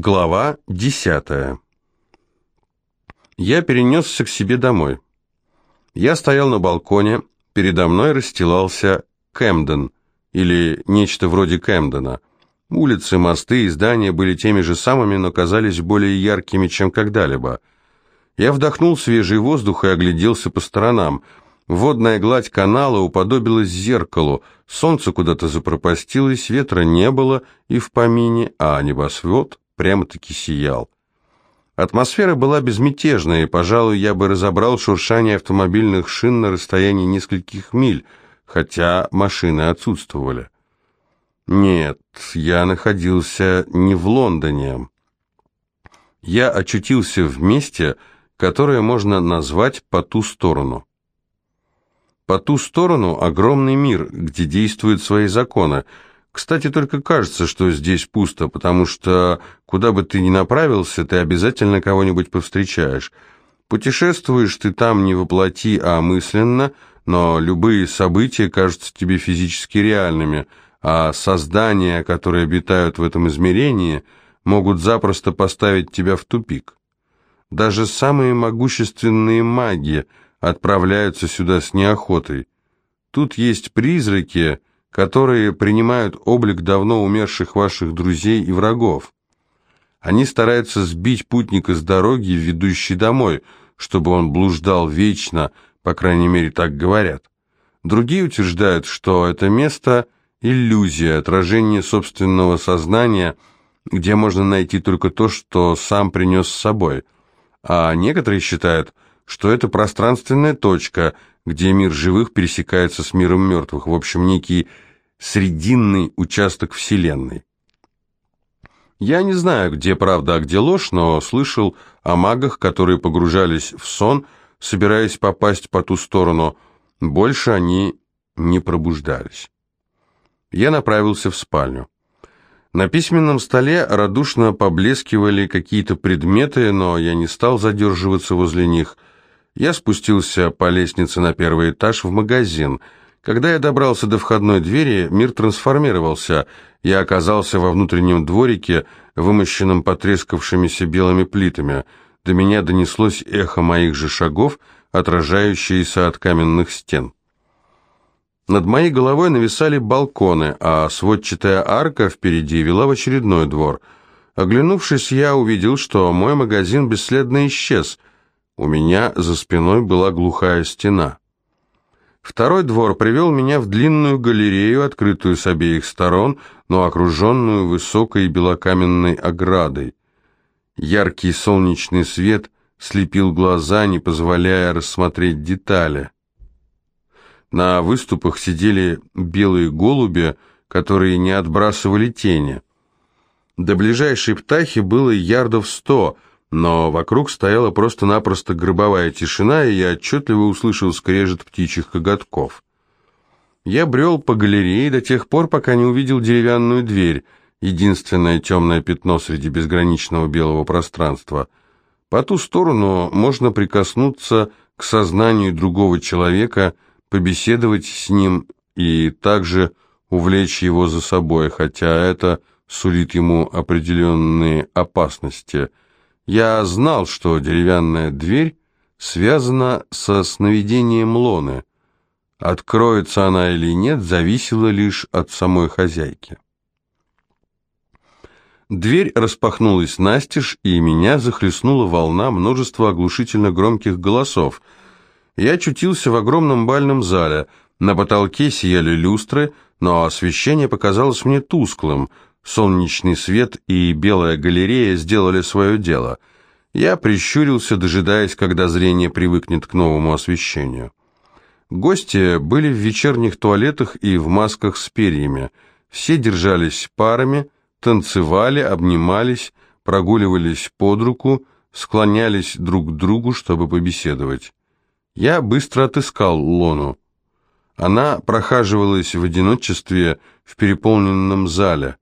Глава десятая. Я перенесся к себе домой. Я стоял на балконе, передо мной расстилался Кэмден, или нечто вроде Кэмдена. Улицы, мосты и здания были теми же самыми, но казались более яркими, чем когда-либо. Я вдохнул свежий воздух и огляделся по сторонам. Водная гладь канала уподобилась зеркалу, солнце куда-то запропастилось, ветра не было и в помине, а небосвод прямо-таки сиял. Атмосфера была безмятежная, и, пожалуй, я бы разобрал шуршание автомобильных шин на расстоянии нескольких миль, хотя машины отсутствовали. Нет, я находился не в Лондоне. Я очутился в месте, которое можно назвать «по ту сторону». По ту сторону огромный мир, где действуют свои законы – кстати, только кажется, что здесь пусто, потому что куда бы ты ни направился, ты обязательно кого-нибудь повстречаешь. Путешествуешь ты там не воплоти, а мысленно, но любые события кажутся тебе физически реальными, а создания, которые обитают в этом измерении, могут запросто поставить тебя в тупик. Даже самые могущественные маги отправляются сюда с неохотой. Тут есть призраки, которые принимают облик давно умерших ваших друзей и врагов. Они стараются сбить путника с дороги, ведущей домой, чтобы он блуждал вечно, по крайней мере, так говорят. Другие утверждают, что это место – иллюзия, отражение собственного сознания, где можно найти только то, что сам принес с собой. А некоторые считают, что это пространственная точка – где мир живых пересекается с миром мертвых, в общем, некий срединный участок Вселенной. Я не знаю, где правда, а где ложь, но слышал о магах, которые погружались в сон, собираясь попасть по ту сторону. Больше они не пробуждались. Я направился в спальню. На письменном столе радушно поблескивали какие-то предметы, но я не стал задерживаться возле них – я спустился по лестнице на первый этаж в магазин. Когда я добрался до входной двери, мир трансформировался. Я оказался во внутреннем дворике, вымощенном потрескавшимися белыми плитами. До меня донеслось эхо моих же шагов, отражающееся от каменных стен. Над моей головой нависали балконы, а сводчатая арка впереди вела в очередной двор. Оглянувшись, я увидел, что мой магазин бесследно исчез — у меня за спиной была глухая стена. Второй двор привел меня в длинную галерею, открытую с обеих сторон, но окруженную высокой белокаменной оградой. Яркий солнечный свет слепил глаза, не позволяя рассмотреть детали. На выступах сидели белые голуби, которые не отбрасывали тени. До ближайшей птахи было ярдов сто — но вокруг стояла просто-напросто гробовая тишина, и я отчетливо услышал скрежет птичьих коготков. Я брел по галерее до тех пор, пока не увидел деревянную дверь, единственное темное пятно среди безграничного белого пространства. По ту сторону можно прикоснуться к сознанию другого человека, побеседовать с ним и также увлечь его за собой, хотя это сулит ему определенные опасности – я знал, что деревянная дверь связана со сновидением Лоны. Откроется она или нет, зависело лишь от самой хозяйки. Дверь распахнулась настежь, и меня захлестнула волна множества оглушительно громких голосов. Я очутился в огромном бальном зале. На потолке сияли люстры, но освещение показалось мне тусклым — Солнечный свет и белая галерея сделали свое дело. Я прищурился, дожидаясь, когда зрение привыкнет к новому освещению. Гости были в вечерних туалетах и в масках с перьями. Все держались парами, танцевали, обнимались, прогуливались под руку, склонялись друг к другу, чтобы побеседовать. Я быстро отыскал Лону. Она прохаживалась в одиночестве в переполненном зале.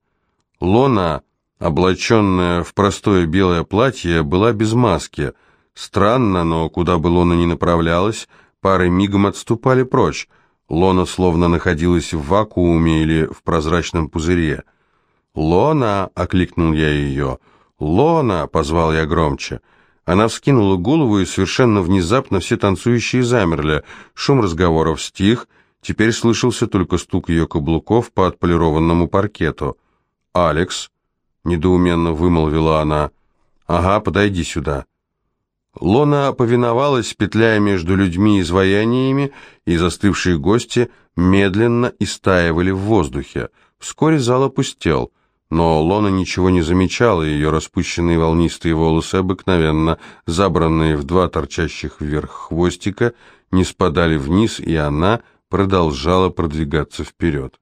Лона, облаченная в простое белое платье, была без маски. Странно, но куда бы Лона ни направлялась, пары мигом отступали прочь. Лона словно находилась в вакууме или в прозрачном пузыре. «Лона!» — окликнул я ее. «Лона!» — позвал я громче. Она вскинула голову, и совершенно внезапно все танцующие замерли. Шум разговоров стих, теперь слышался только стук ее каблуков по отполированному паркету. «Алекс!» — недоуменно вымолвила она. «Ага, подойди сюда». Лона повиновалась, петляя между людьми и изваяниями, и застывшие гости медленно истаивали в воздухе. Вскоре зал опустел, но Лона ничего не замечала, ее распущенные волнистые волосы, обыкновенно забранные в два торчащих вверх хвостика, не спадали вниз, и она продолжала продвигаться вперед.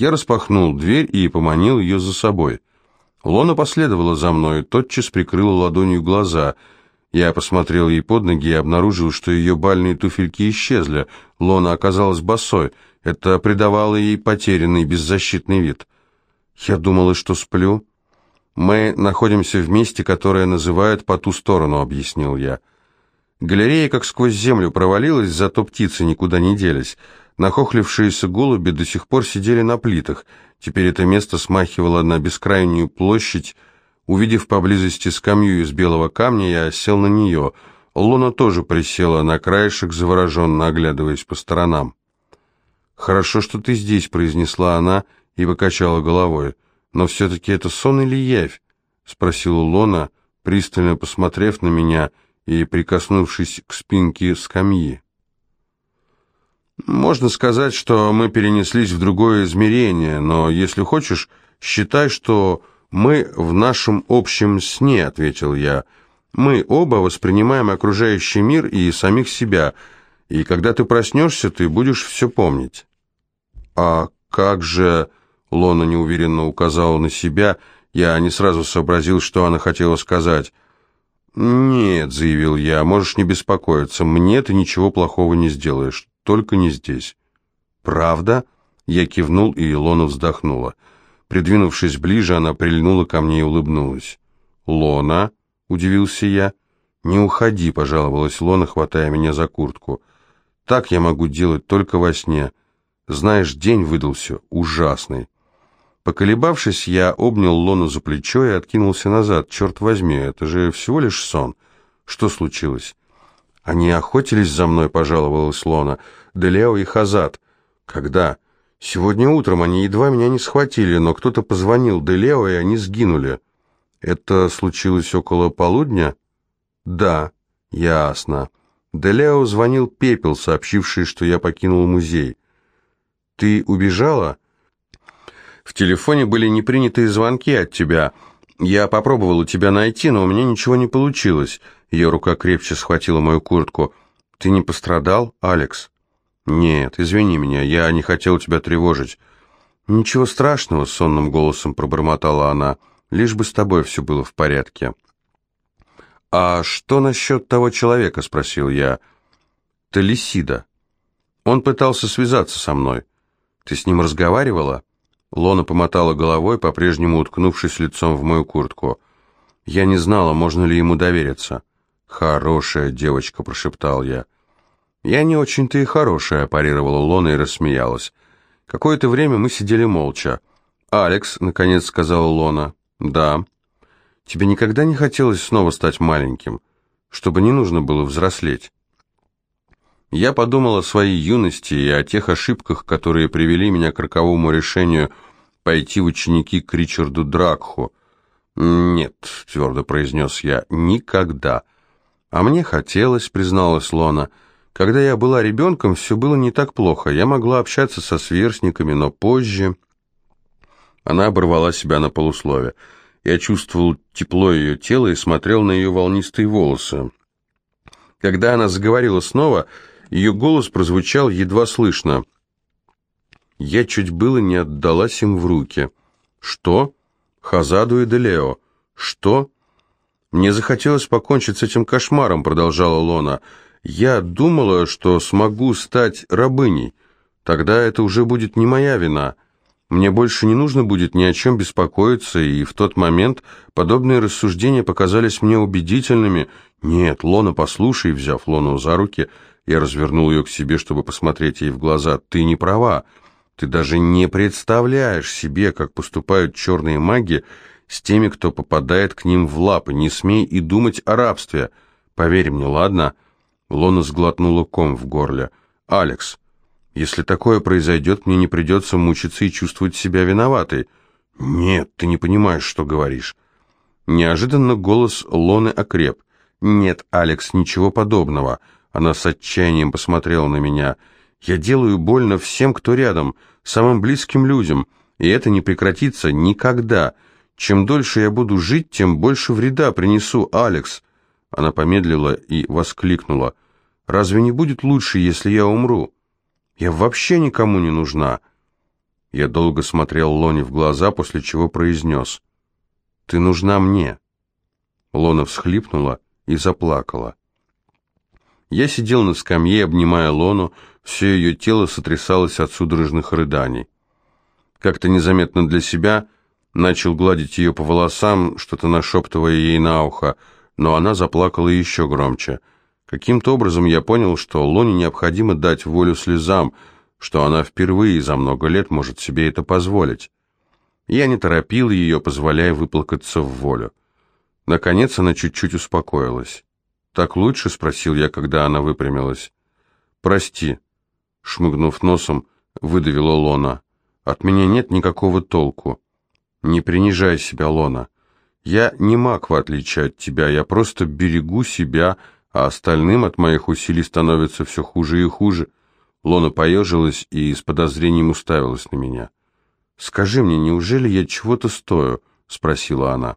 Я распахнул дверь и поманил ее за собой. Лона последовала за мной, тотчас прикрыла ладонью глаза — я посмотрел ей под ноги и обнаружил, что ее бальные туфельки исчезли. Лона оказалась босой. Это придавало ей потерянный, беззащитный вид. Я думала, что сплю. Мы находимся в месте, которое называют «по ту сторону», — объяснил я. Галерея как сквозь землю провалилась, зато птицы никуда не делись. Нахохлившиеся голуби до сих пор сидели на плитах. Теперь это место смахивало на бескрайнюю площадь, Увидев поблизости скамью из белого камня, я сел на нее. Луна тоже присела на краешек, завороженно оглядываясь по сторонам. «Хорошо, что ты здесь», — произнесла она и покачала головой. «Но все-таки это сон или явь?» — спросила Лона, пристально посмотрев на меня и прикоснувшись к спинке скамьи. «Можно сказать, что мы перенеслись в другое измерение, но, если хочешь, считай, что «Мы в нашем общем сне», — ответил я. «Мы оба воспринимаем окружающий мир и самих себя, и когда ты проснешься, ты будешь все помнить». «А как же...» — Лона неуверенно указала на себя. Я не сразу сообразил, что она хотела сказать. «Нет», — заявил я, — «можешь не беспокоиться. Мне ты ничего плохого не сделаешь, только не здесь». «Правда?» — я кивнул, и Лона вздохнула. Придвинувшись ближе, она прильнула ко мне и улыбнулась. «Лона?» — удивился я. «Не уходи», — пожаловалась Лона, хватая меня за куртку. «Так я могу делать только во сне. Знаешь, день выдался ужасный». Поколебавшись, я обнял Лону за плечо и откинулся назад. «Черт возьми, это же всего лишь сон. Что случилось?» «Они охотились за мной», — пожаловалась Лона. «Делео и Хазат». «Когда?» Сегодня утром они едва меня не схватили, но кто-то позвонил Делео, и они сгинули. Это случилось около полудня? Да, ясно. Делео звонил Пепел, сообщивший, что я покинул музей. Ты убежала? В телефоне были непринятые звонки от тебя. Я попробовал у тебя найти, но у меня ничего не получилось. Ее рука крепче схватила мою куртку. Ты не пострадал, Алекс? «Нет, извини меня, я не хотел тебя тревожить». «Ничего страшного», — сонным голосом пробормотала она, — «лишь бы с тобой все было в порядке». «А что насчет того человека?» — спросил я. «Талисида. Он пытался связаться со мной. Ты с ним разговаривала?» Лона помотала головой, по-прежнему уткнувшись лицом в мою куртку. Я не знала, можно ли ему довериться. «Хорошая девочка», — прошептал я. «Я не очень-то и хорошая», – парировала Лона и рассмеялась. Какое-то время мы сидели молча. «Алекс», – наконец сказала Лона. «Да». «Тебе никогда не хотелось снова стать маленьким, чтобы не нужно было взрослеть?» Я подумал о своей юности и о тех ошибках, которые привели меня к роковому решению пойти в ученики к Ричарду Дракху. «Нет», — твердо произнес я, — «никогда». «А мне хотелось», — призналась Лона, — когда я была ребенком, все было не так плохо. Я могла общаться со сверстниками, но позже... Она оборвала себя на полуслове. Я чувствовал тепло ее тела и смотрел на ее волнистые волосы. Когда она заговорила снова, ее голос прозвучал едва слышно. Я чуть было не отдалась им в руки. «Что?» «Хазаду и Делео». «Что?» «Мне захотелось покончить с этим кошмаром», — продолжала Лона. «Я...» Думала, что смогу стать рабыней. Тогда это уже будет не моя вина. Мне больше не нужно будет ни о чем беспокоиться, и в тот момент подобные рассуждения показались мне убедительными. «Нет, Лона, послушай», взяв Лону за руки, я развернул ее к себе, чтобы посмотреть ей в глаза. «Ты не права. Ты даже не представляешь себе, как поступают черные маги, с теми, кто попадает к ним в лапы. Не смей и думать о рабстве. Поверь мне, ладно?» Лона сглотнула ком в горле. «Алекс, если такое произойдет, мне не придется мучиться и чувствовать себя виноватой». «Нет, ты не понимаешь, что говоришь». Неожиданно голос Лоны окреп. «Нет, Алекс, ничего подобного». Она с отчаянием посмотрела на меня. «Я делаю больно всем, кто рядом, самым близким людям, и это не прекратится никогда. Чем дольше я буду жить, тем больше вреда принесу, Алекс». Она помедлила и воскликнула. «Разве не будет лучше, если я умру? Я вообще никому не нужна». Я долго смотрел Лоне в глаза, после чего произнес. «Ты нужна мне». Лона всхлипнула и заплакала. Я сидел на скамье, обнимая Лону, все ее тело сотрясалось от судорожных рыданий. Как-то незаметно для себя начал гладить ее по волосам, что-то нашептывая ей на ухо, но она заплакала еще громче. Каким-то образом я понял, что Лоне необходимо дать волю слезам, что она впервые за много лет может себе это позволить. Я не торопил ее, позволяя выплакаться в волю. Наконец она чуть-чуть успокоилась. «Так лучше?» — спросил я, когда она выпрямилась. «Прости», — шмыгнув носом, выдавила Лона. «От меня нет никакого толку. Не принижай себя, Лона. Я не маг, в отличие от тебя, я просто берегу себя, а остальным от моих усилий становится все хуже и хуже». Лона поежилась и с подозрением уставилась на меня. «Скажи мне, неужели я чего-то стою?» — спросила она.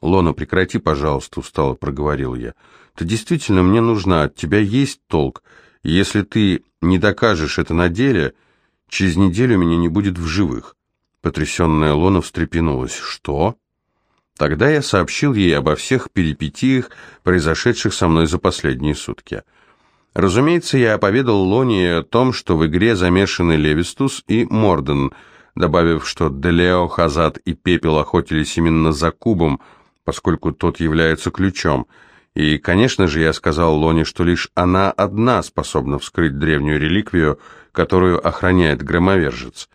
«Лона, прекрати, пожалуйста», — устало проговорил я. «Ты действительно мне нужна, от тебя есть толк. Если ты не докажешь это на деле, через неделю меня не будет в живых». Потрясенная Лона встрепенулась. «Что?» Тогда я сообщил ей обо всех перипетиях, произошедших со мной за последние сутки. Разумеется, я поведал Лоне о том, что в игре замешаны Левистус и Морден, добавив, что Делео, Хазат и Пепел охотились именно за кубом, поскольку тот является ключом. И, конечно же, я сказал Лоне, что лишь она одна способна вскрыть древнюю реликвию, которую охраняет громовержец.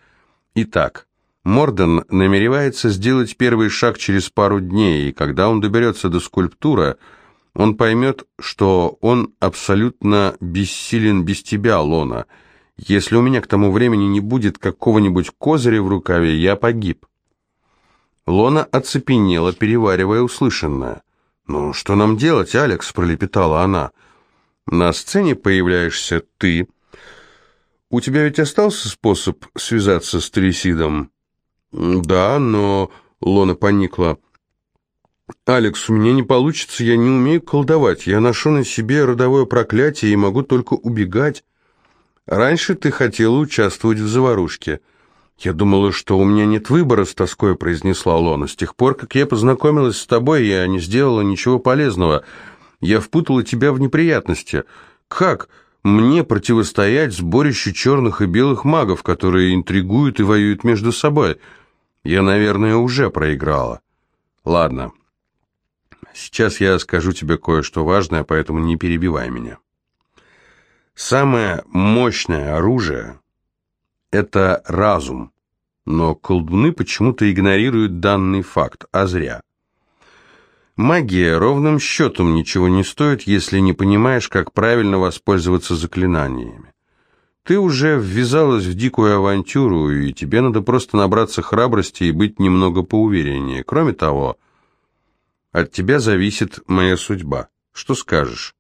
Итак, Морден намеревается сделать первый шаг через пару дней, и когда он доберется до скульптуры, он поймет, что он абсолютно бессилен без тебя, Лона. Если у меня к тому времени не будет какого-нибудь козыря в рукаве, я погиб. Лона оцепенела, переваривая услышанное. «Ну, что нам делать, Алекс?» – пролепетала она. «На сцене появляешься ты. У тебя ведь остался способ связаться с Трисидом?» «Да, но...» – Лона поникла. «Алекс, у меня не получится, я не умею колдовать. Я ношу на себе родовое проклятие и могу только убегать. Раньше ты хотела участвовать в заварушке». «Я думала, что у меня нет выбора», — с тоской произнесла Лона. «С тех пор, как я познакомилась с тобой, я не сделала ничего полезного. Я впутала тебя в неприятности. Как мне противостоять сборищу черных и белых магов, которые интригуют и воюют между собой? Я, наверное, уже проиграла. Ладно. Сейчас я скажу тебе кое-что важное, поэтому не перебивай меня. Самое мощное оружие это разум. Но колдуны почему-то игнорируют данный факт, а зря. Магия ровным счетом ничего не стоит, если не понимаешь, как правильно воспользоваться заклинаниями. Ты уже ввязалась в дикую авантюру, и тебе надо просто набраться храбрости и быть немного поувереннее. Кроме того, от тебя зависит моя судьба. Что скажешь?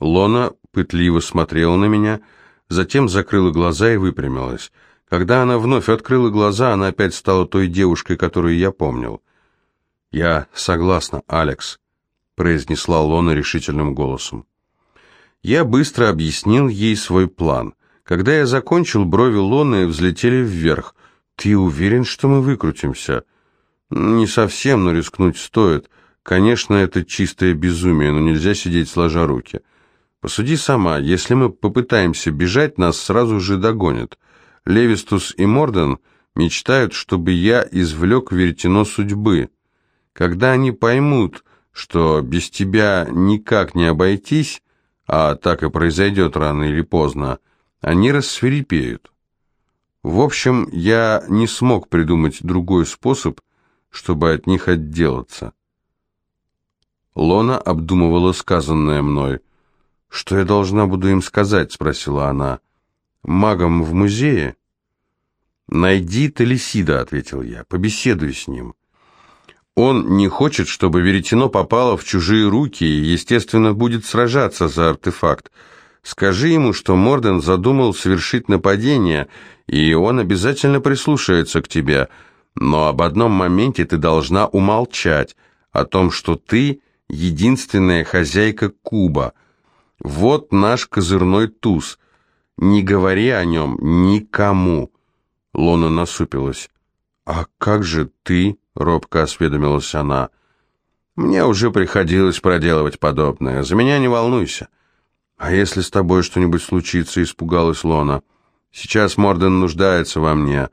Лона пытливо смотрела на меня, — затем закрыла глаза и выпрямилась. Когда она вновь открыла глаза, она опять стала той девушкой, которую я помнил. «Я согласна, Алекс», — произнесла Лона решительным голосом. Я быстро объяснил ей свой план. Когда я закончил, брови Лоны взлетели вверх. «Ты уверен, что мы выкрутимся?» «Не совсем, но рискнуть стоит. Конечно, это чистое безумие, но нельзя сидеть сложа руки». Посуди сама, если мы попытаемся бежать, нас сразу же догонят. Левистус и Морден мечтают, чтобы я извлек веретено судьбы. Когда они поймут, что без тебя никак не обойтись, а так и произойдет рано или поздно, они рассверепеют. В общем, я не смог придумать другой способ, чтобы от них отделаться. Лона обдумывала сказанное мной. «Что я должна буду им сказать?» — спросила она. «Магам в музее?» «Найди Талисида», — ответил я, — «побеседуй с ним». Он не хочет, чтобы веретено попало в чужие руки и, естественно, будет сражаться за артефакт. Скажи ему, что Морден задумал совершить нападение, и он обязательно прислушается к тебе. Но об одном моменте ты должна умолчать, о том, что ты единственная хозяйка Куба. Вот наш козырной туз. Не говори о нем никому. Лона насупилась. «А как же ты?» робко осведомилась она. Мне уже приходилось проделывать подобное. За меня не волнуйся. А если с тобой что-нибудь случится, испугалась Лона. Сейчас Морден нуждается во мне.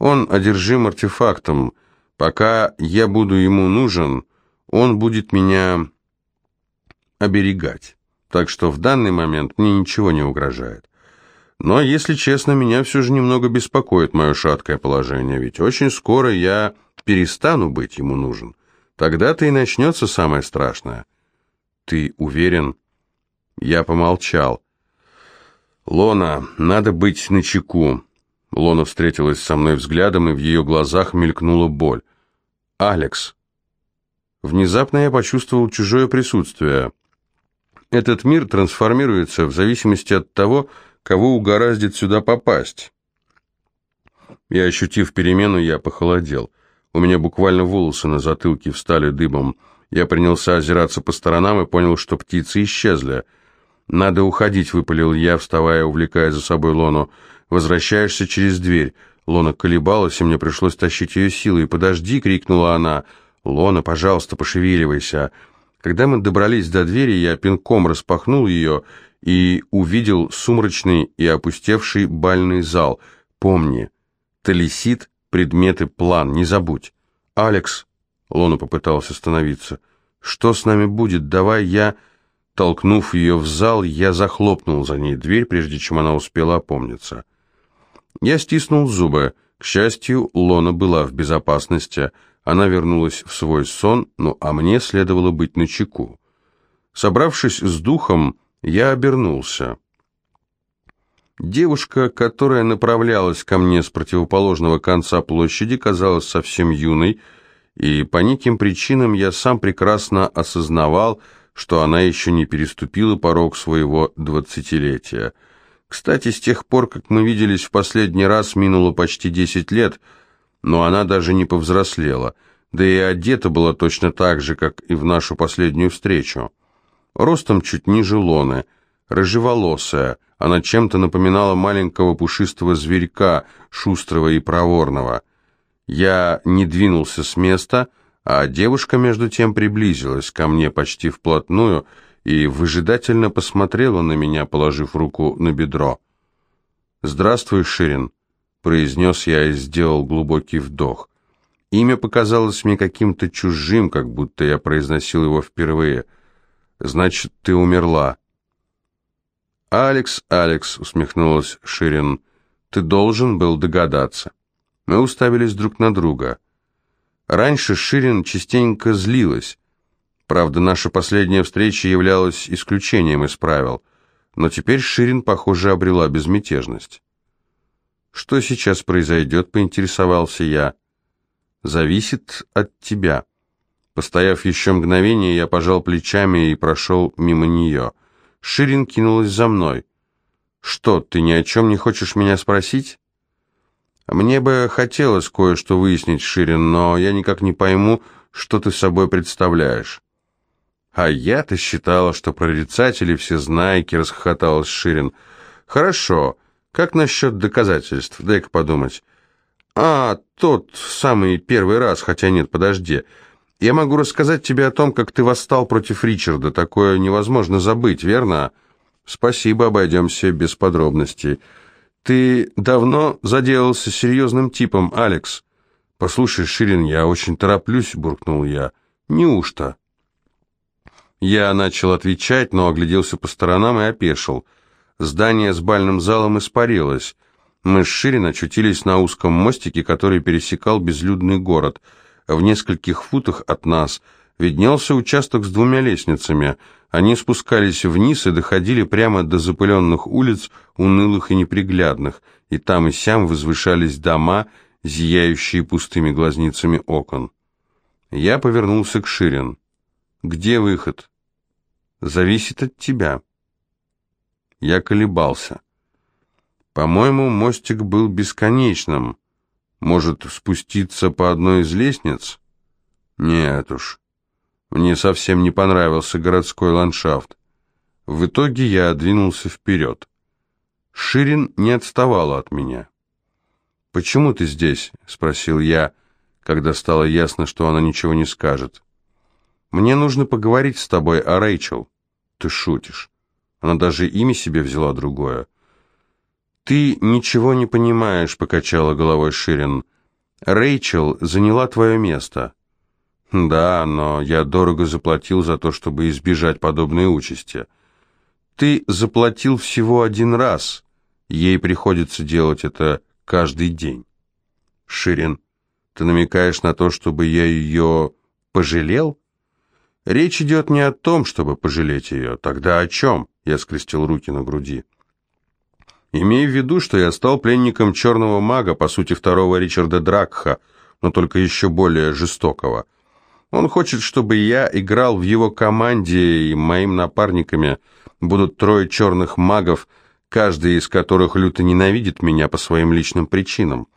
Он одержим артефактом. Пока я буду ему нужен, он будет меня оберегать. Так что в данный момент мне ничего не угрожает. Но, если честно, меня все же немного беспокоит мое шаткое положение, ведь очень скоро я перестану быть ему нужен. Тогда-то и начнется самое страшное. Ты уверен? Я помолчал. Лона, надо быть начеку. Лона встретилась со мной взглядом, и в ее глазах мелькнула боль. Алекс. Внезапно я почувствовал чужое присутствие. Этот мир трансформируется в зависимости от того, кого угораздит сюда попасть. И ощутив перемену, я похолодел. У меня буквально волосы на затылке встали дыбом. Я принялся озираться по сторонам и понял, что птицы исчезли. «Надо уходить», — выпалил я, вставая, увлекая за собой Лону. «Возвращаешься через дверь». Лона колебалась, и мне пришлось тащить ее силой. «Подожди!» — крикнула она. «Лона, пожалуйста, пошевеливайся!» Когда мы добрались до двери, я пинком распахнул ее и увидел сумрачный и опустевший бальный зал. «Помни, талисит предметы, план, не забудь. Алекс, Лона попыталась остановиться. Что с нами будет? Давай я... Толкнув ее в зал, я захлопнул за ней дверь, прежде чем она успела опомниться. Я стиснул зубы. К счастью, Лона была в безопасности. Она вернулась в свой сон, ну а мне следовало быть начеку. Собравшись с духом, я обернулся. Девушка, которая направлялась ко мне с противоположного конца площади, казалась совсем юной, и по неким причинам я сам прекрасно осознавал, что она еще не переступила порог своего двадцатилетия. Кстати, с тех пор, как мы виделись в последний раз, минуло почти десять лет, но она даже не повзрослела, да и одета была точно так же, как и в нашу последнюю встречу. Ростом чуть ниже Лоны, рыжеволосая, она чем-то напоминала маленького пушистого зверька, шустрого и проворного. Я не двинулся с места, а девушка между тем приблизилась ко мне почти вплотную и выжидательно посмотрела на меня, положив руку на бедро. «Здравствуй, Ширин», — произнес я и сделал глубокий вдох. Имя показалось мне каким-то чужим, как будто я произносил его впервые. «Значит, ты умерла». «Алекс, Алекс», — усмехнулась Ширин, — «ты должен был догадаться». Мы уставились друг на друга. Раньше Ширин частенько злилась. Правда, наша последняя встреча являлась исключением из правил, но теперь Ширин, похоже, обрела безмятежность. «Что сейчас произойдет?» — поинтересовался я. «Зависит от тебя». Постояв еще мгновение, я пожал плечами и прошел мимо нее. Ширин кинулась за мной. «Что, ты ни о чем не хочешь меня спросить?» «Мне бы хотелось кое-что выяснить, Ширин, но я никак не пойму, что ты собой представляешь». «А я-то считала, что прорицатели все знайки», — расхохоталась Ширин. «Хорошо. Как насчет доказательств? Дай-ка подумать». «А, тот самый первый раз, хотя нет, подожди. Я могу рассказать тебе о том, как ты восстал против Ричарда. Такое невозможно забыть, верно? Спасибо, обойдемся без подробностей. Ты давно заделался серьезным типом, Алекс? Послушай, Ширин, я очень тороплюсь, буркнул я. Неужто? Я начал отвечать, но огляделся по сторонам и опешил. Здание с бальным залом испарилось. Мы с Ширин очутились на узком мостике, который пересекал безлюдный город. В нескольких футах от нас виднелся участок с двумя лестницами. Они спускались вниз и доходили прямо до запыленных улиц, унылых и неприглядных, и там и сям возвышались дома, зияющие пустыми глазницами окон. Я повернулся к Ширин. «Где выход?» «Зависит от тебя». Я колебался. По-моему, мостик был бесконечным. Может, спуститься по одной из лестниц? Нет уж. Мне совсем не понравился городской ландшафт. В итоге я двинулся вперед. Ширин не отставала от меня. «Почему ты здесь?» — спросил я, когда стало ясно, что она ничего не скажет. «Мне нужно поговорить с тобой о Рэйчел». «Ты шутишь. Она даже имя себе взяла другое. «Ты ничего не понимаешь», — покачала головой Ширин. «Рэйчел заняла твое место». «Да, но я дорого заплатил за то, чтобы избежать подобной участи». «Ты заплатил всего один раз. Ей приходится делать это каждый день». «Ширин, ты намекаешь на то, чтобы я ее пожалел?» «Речь идет не о том, чтобы пожалеть ее. Тогда о чем?» Я скрестил руки на груди. Имей в виду, что я стал пленником черного мага, по сути, второго Ричарда Дракха, но только еще более жестокого. Он хочет, чтобы я играл в его команде, и моим напарниками будут трое черных магов, каждый из которых люто ненавидит меня по своим личным причинам.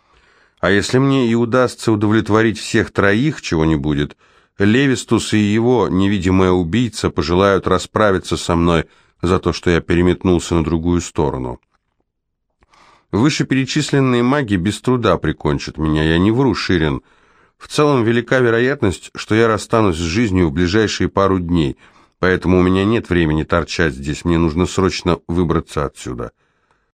А если мне и удастся удовлетворить всех троих, чего не будет, Левистус и его невидимая убийца пожелают расправиться со мной за то, что я переметнулся на другую сторону. Вышеперечисленные маги без труда прикончат меня, я не вру, Ширин. В целом велика вероятность, что я расстанусь с жизнью в ближайшие пару дней, поэтому у меня нет времени торчать здесь, мне нужно срочно выбраться отсюда».